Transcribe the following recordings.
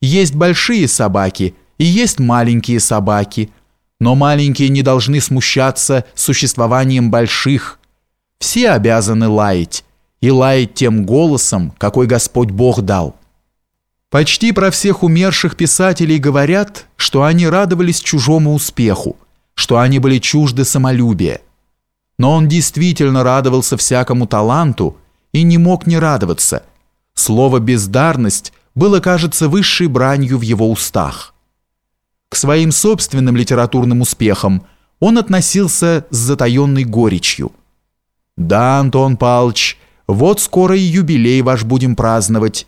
Есть большие собаки и есть маленькие собаки, но маленькие не должны смущаться существованием больших. Все обязаны лаять, и лаять тем голосом, какой Господь Бог дал. Почти про всех умерших писателей говорят, что они радовались чужому успеху, что они были чужды самолюбия. Но он действительно радовался всякому таланту и не мог не радоваться. Слово «бездарность» было, кажется, высшей бранью в его устах. К своим собственным литературным успехам он относился с затаенной горечью. «Да, Антон Палч, вот скоро и юбилей ваш будем праздновать.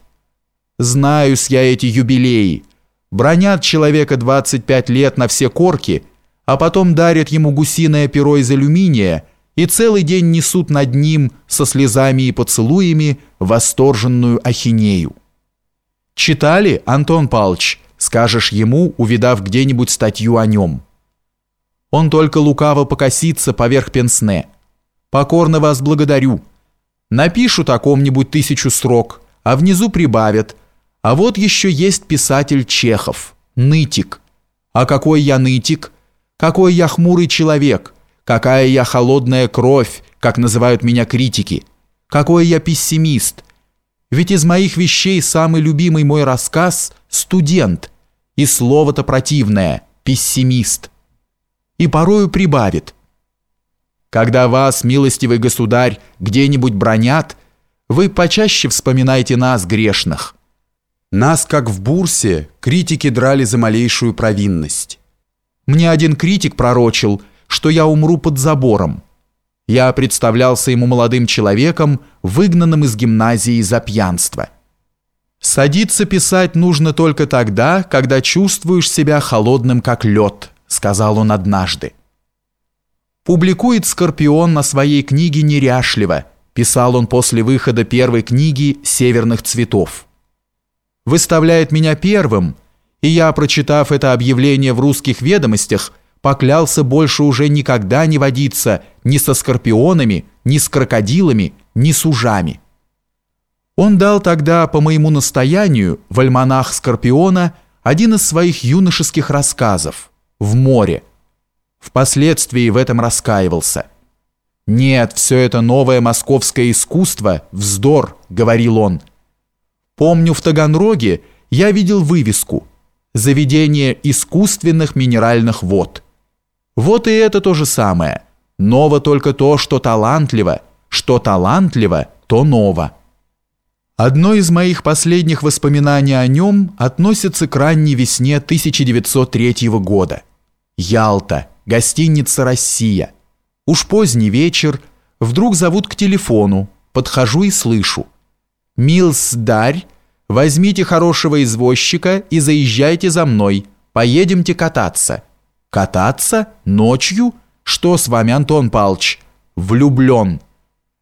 Знаюсь я эти юбилеи. Бронят человека 25 лет на все корки, а потом дарят ему гусиное перо из алюминия и целый день несут над ним со слезами и поцелуями восторженную ахинею. Читали, Антон Палч, скажешь ему, увидав где-нибудь статью о нем. Он только лукаво покосится поверх пенсне. Покорно вас благодарю. Напишут о ком-нибудь тысячу строк, а внизу прибавят. А вот еще есть писатель Чехов, нытик. А какой я нытик? Какой я хмурый человек? Какая я холодная кровь, как называют меня критики? Какой я пессимист? Ведь из моих вещей самый любимый мой рассказ «Студент», и слово-то противное «пессимист». И порою прибавит – когда вас, милостивый государь, где-нибудь бронят, вы почаще вспоминайте нас, грешных. Нас, как в бурсе, критики драли за малейшую провинность. Мне один критик пророчил, что я умру под забором. Я представлялся ему молодым человеком, выгнанным из гимназии за пьянство. «Садиться писать нужно только тогда, когда чувствуешь себя холодным, как лед», сказал он однажды. Публикует Скорпион на своей книге неряшливо, писал он после выхода первой книги «Северных цветов». Выставляет меня первым, и я, прочитав это объявление в русских ведомостях, поклялся больше уже никогда не водиться ни со скорпионами, ни с крокодилами, ни с ужами. Он дал тогда, по моему настоянию, в альманах Скорпиона один из своих юношеских рассказов «В море», Впоследствии в этом раскаивался. «Нет, все это новое московское искусство – вздор», – говорил он. «Помню, в Таганроге я видел вывеску «Заведение искусственных минеральных вод». Вот и это то же самое. Ново только то, что талантливо. Что талантливо, то ново. Одно из моих последних воспоминаний о нем относится к ранней весне 1903 года. Ялта – Гостиница «Россия». Уж поздний вечер, вдруг зовут к телефону, подхожу и слышу. «Милс Дарь, возьмите хорошего извозчика и заезжайте за мной, поедемте кататься». «Кататься? Ночью? Что с вами, Антон Палч?» «Влюблен».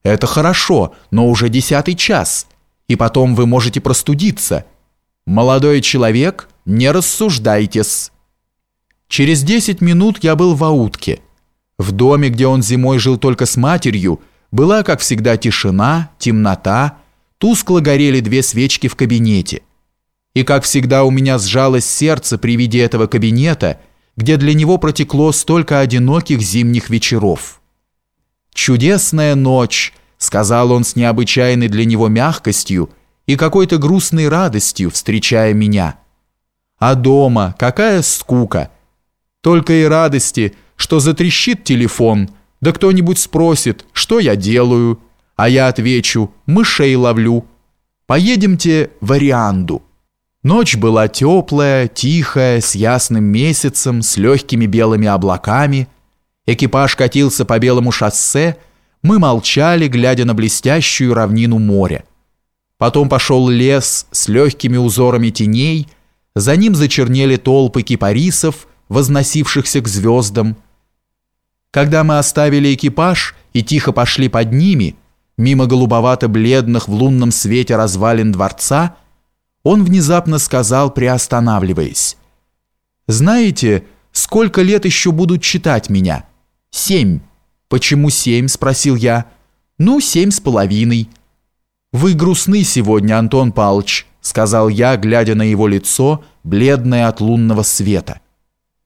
«Это хорошо, но уже десятый час, и потом вы можете простудиться». «Молодой человек, не рассуждайтесь». Через 10 минут я был в аутке. В доме, где он зимой жил только с матерью, была, как всегда, тишина, темнота, тускло горели две свечки в кабинете. И, как всегда, у меня сжалось сердце при виде этого кабинета, где для него протекло столько одиноких зимних вечеров. «Чудесная ночь», — сказал он с необычайной для него мягкостью и какой-то грустной радостью, встречая меня. «А дома какая скука!» Только и радости, что затрещит телефон, да кто-нибудь спросит, что я делаю, а я отвечу, мышей ловлю. Поедемте в Арианду. Ночь была теплая, тихая, с ясным месяцем, с легкими белыми облаками. Экипаж катился по белому шоссе, мы молчали, глядя на блестящую равнину моря. Потом пошел лес с легкими узорами теней, за ним зачернели толпы кипарисов, возносившихся к звездам. Когда мы оставили экипаж и тихо пошли под ними, мимо голубовато-бледных в лунном свете развалин дворца, он внезапно сказал, приостанавливаясь, «Знаете, сколько лет еще будут читать меня?» «Семь». «Почему семь?» – спросил я. «Ну, семь с половиной». «Вы грустны сегодня, Антон Павлович», – сказал я, глядя на его лицо, бледное от лунного света.